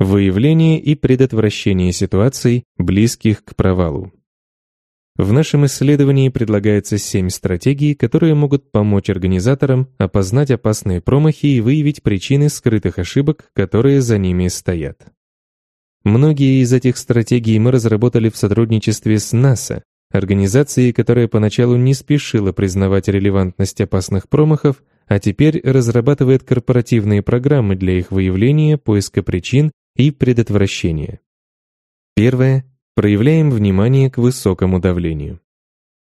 выявление и предотвращение ситуаций, близких к провалу. В нашем исследовании предлагается семь стратегий, которые могут помочь организаторам опознать опасные промахи и выявить причины скрытых ошибок, которые за ними стоят. Многие из этих стратегий мы разработали в сотрудничестве с НАСА, организацией, которая поначалу не спешила признавать релевантность опасных промахов, а теперь разрабатывает корпоративные программы для их выявления, поиска причин и предотвращение. Первое – проявляем внимание к высокому давлению.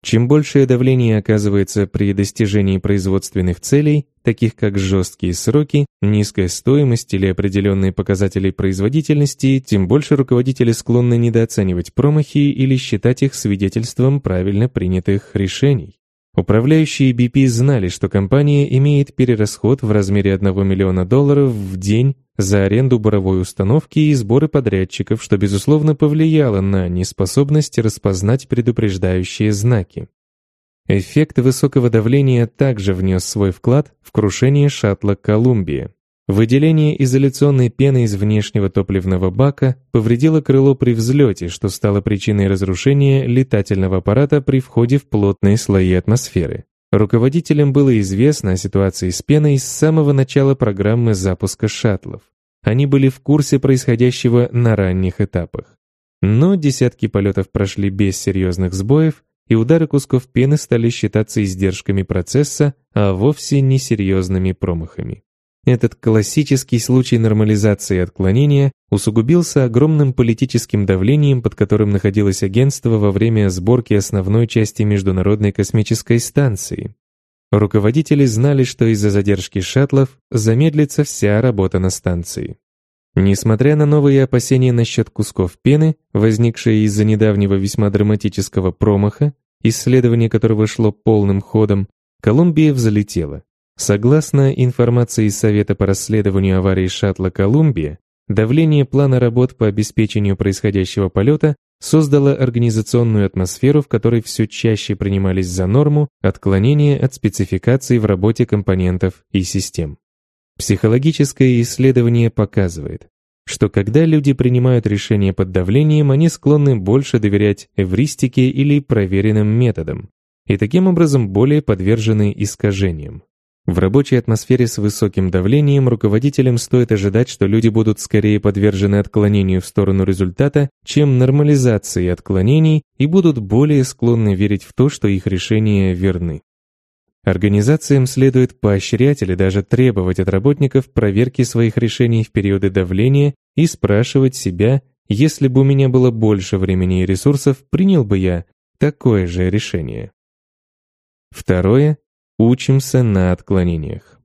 Чем большее давление оказывается при достижении производственных целей, таких как жесткие сроки, низкая стоимость или определенные показатели производительности, тем больше руководители склонны недооценивать промахи или считать их свидетельством правильно принятых решений. Управляющие BP знали, что компания имеет перерасход в размере 1 миллиона долларов в день за аренду буровой установки и сборы подрядчиков, что, безусловно, повлияло на неспособность распознать предупреждающие знаки. Эффект высокого давления также внес свой вклад в крушение шаттла «Колумбия». Выделение изоляционной пены из внешнего топливного бака повредило крыло при взлете, что стало причиной разрушения летательного аппарата при входе в плотные слои атмосферы. Руководителям было известно о ситуации с пеной с самого начала программы запуска шаттлов. Они были в курсе происходящего на ранних этапах. Но десятки полетов прошли без серьезных сбоев, и удары кусков пены стали считаться издержками процесса, а вовсе не серьезными промахами этот классический случай нормализации отклонения усугубился огромным политическим давлением, под которым находилось агентство во время сборки основной части Международной космической станции. Руководители знали, что из-за задержки шаттлов замедлится вся работа на станции. Несмотря на новые опасения насчет кусков пены, возникшие из-за недавнего весьма драматического промаха, исследование которого шло полным ходом, Колумбия взлетела. Согласно информации Совета по расследованию аварии шаттла «Колумбия», давление плана работ по обеспечению происходящего полета создало организационную атмосферу, в которой все чаще принимались за норму отклонения от спецификации в работе компонентов и систем. Психологическое исследование показывает, что когда люди принимают решения под давлением, они склонны больше доверять эвристике или проверенным методам, и таким образом более подвержены искажениям. В рабочей атмосфере с высоким давлением руководителям стоит ожидать, что люди будут скорее подвержены отклонению в сторону результата, чем нормализации отклонений и будут более склонны верить в то, что их решения верны. Организациям следует поощрять или даже требовать от работников проверки своих решений в периоды давления и спрашивать себя, если бы у меня было больше времени и ресурсов, принял бы я такое же решение. Второе Учимся на отклонениях.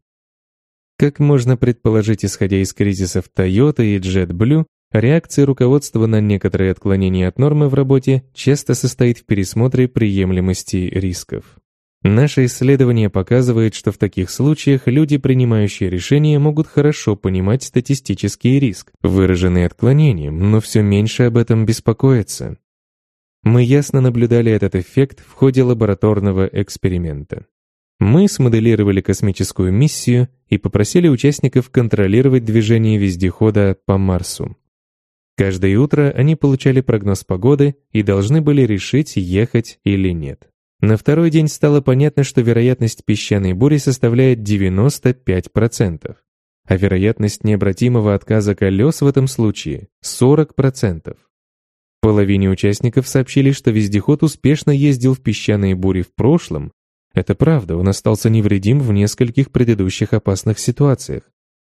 Как можно предположить, исходя из кризисов Toyota и JetBlue, реакция руководства на некоторые отклонения от нормы в работе часто состоит в пересмотре приемлемости рисков. Наше исследование показывает, что в таких случаях люди, принимающие решения, могут хорошо понимать статистический риск, выраженный отклонением, но все меньше об этом беспокоиться. Мы ясно наблюдали этот эффект в ходе лабораторного эксперимента. Мы смоделировали космическую миссию и попросили участников контролировать движение вездехода по Марсу. Каждое утро они получали прогноз погоды и должны были решить, ехать или нет. На второй день стало понятно, что вероятность песчаной бури составляет 95%, а вероятность необратимого отказа колес в этом случае — 40%. Половине участников сообщили, что вездеход успешно ездил в песчаные бури в прошлом это правда, он остался невредим в нескольких предыдущих опасных ситуациях.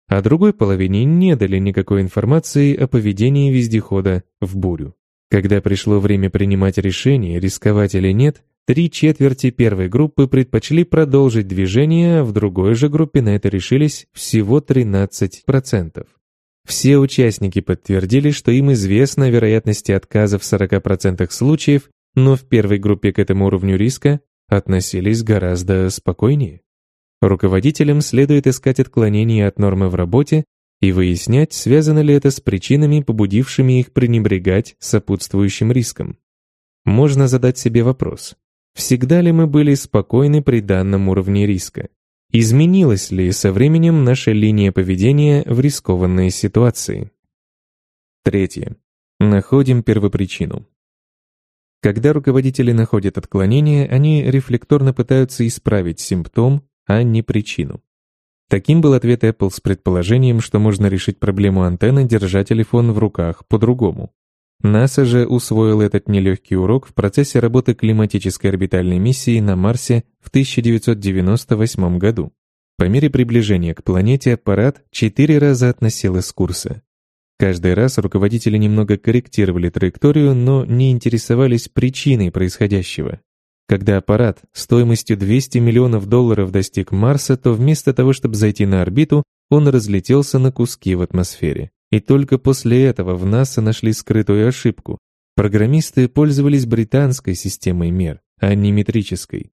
а другой половине не дали никакой информации о поведении вездехода в бурю. Когда пришло время принимать решение, рисковать или нет, три четверти первой группы предпочли продолжить движение, а в другой же группе на это решились всего 13%. Все участники подтвердили, что им известно о вероятности отказа в 40% случаев, но в первой группе к этому уровню риска относились гораздо спокойнее. Руководителям следует искать отклонения от нормы в работе и выяснять, связано ли это с причинами, побудившими их пренебрегать сопутствующим риском. Можно задать себе вопрос, всегда ли мы были спокойны при данном уровне риска? Изменилась ли со временем наша линия поведения в рискованной ситуации? Третье. Находим первопричину. Когда руководители находят отклонения, они рефлекторно пытаются исправить симптом, а не причину. Таким был ответ Apple с предположением, что можно решить проблему антенны, держа телефон в руках по-другому. НАСА же усвоил этот нелегкий урок в процессе работы климатической орбитальной миссии на Марсе в 1998 году. По мере приближения к планете аппарат четыре раза относил из курса. Каждый раз руководители немного корректировали траекторию, но не интересовались причиной происходящего. Когда аппарат стоимостью 200 миллионов долларов достиг Марса, то вместо того, чтобы зайти на орбиту, он разлетелся на куски в атмосфере. И только после этого в НАСА нашли скрытую ошибку. Программисты пользовались британской системой мер, а не метрической.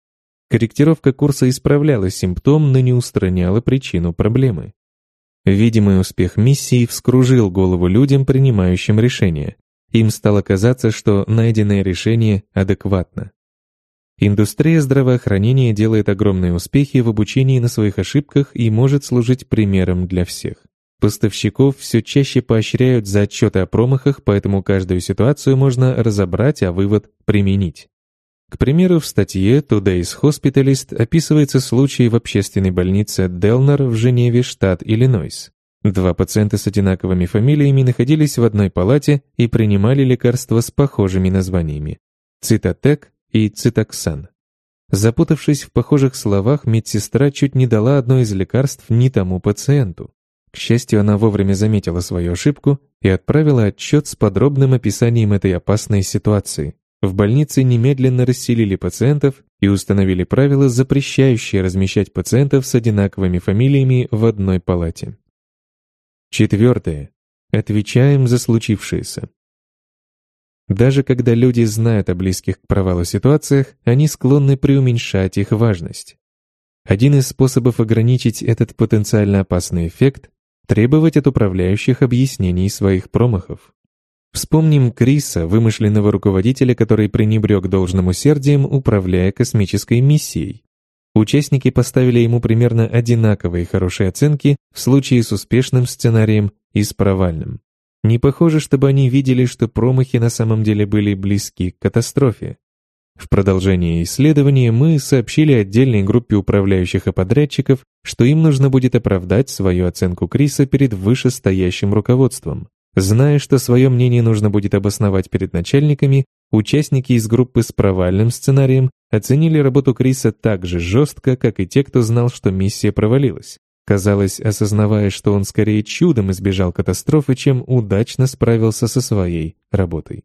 Корректировка курса исправляла симптом, но не устраняла причину проблемы. Видимый успех миссии вскружил голову людям, принимающим решение. Им стало казаться, что найденное решение адекватно. Индустрия здравоохранения делает огромные успехи в обучении на своих ошибках и может служить примером для всех. Поставщиков все чаще поощряют за отчеты о промахах, поэтому каждую ситуацию можно разобрать, а вывод применить. К примеру, в статье Today's Hospitalist описывается случай в общественной больнице Делнер в Женеве, штат Иллинойс. Два пациента с одинаковыми фамилиями находились в одной палате и принимали лекарства с похожими названиями – цитотек и цитоксан. Запутавшись в похожих словах, медсестра чуть не дала одно из лекарств не тому пациенту. К счастью, она вовремя заметила свою ошибку и отправила отчет с подробным описанием этой опасной ситуации. В больнице немедленно расселили пациентов и установили правила, запрещающие размещать пациентов с одинаковыми фамилиями в одной палате. Четвертое. Отвечаем за случившееся. Даже когда люди знают о близких к провалу ситуациях, они склонны преуменьшать их важность. Один из способов ограничить этот потенциально опасный эффект – требовать от управляющих объяснений своих промахов. Вспомним Криса, вымышленного руководителя, который пренебрег должным усердием, управляя космической миссией. Участники поставили ему примерно одинаковые хорошие оценки в случае с успешным сценарием и с провальным. Не похоже, чтобы они видели, что промахи на самом деле были близки к катастрофе. В продолжении исследования мы сообщили отдельной группе управляющих и подрядчиков, что им нужно будет оправдать свою оценку Криса перед вышестоящим руководством. Зная, что свое мнение нужно будет обосновать перед начальниками, участники из группы с провальным сценарием оценили работу Криса так же жестко, как и те, кто знал, что миссия провалилась. Казалось, осознавая, что он скорее чудом избежал катастрофы, чем удачно справился со своей работой.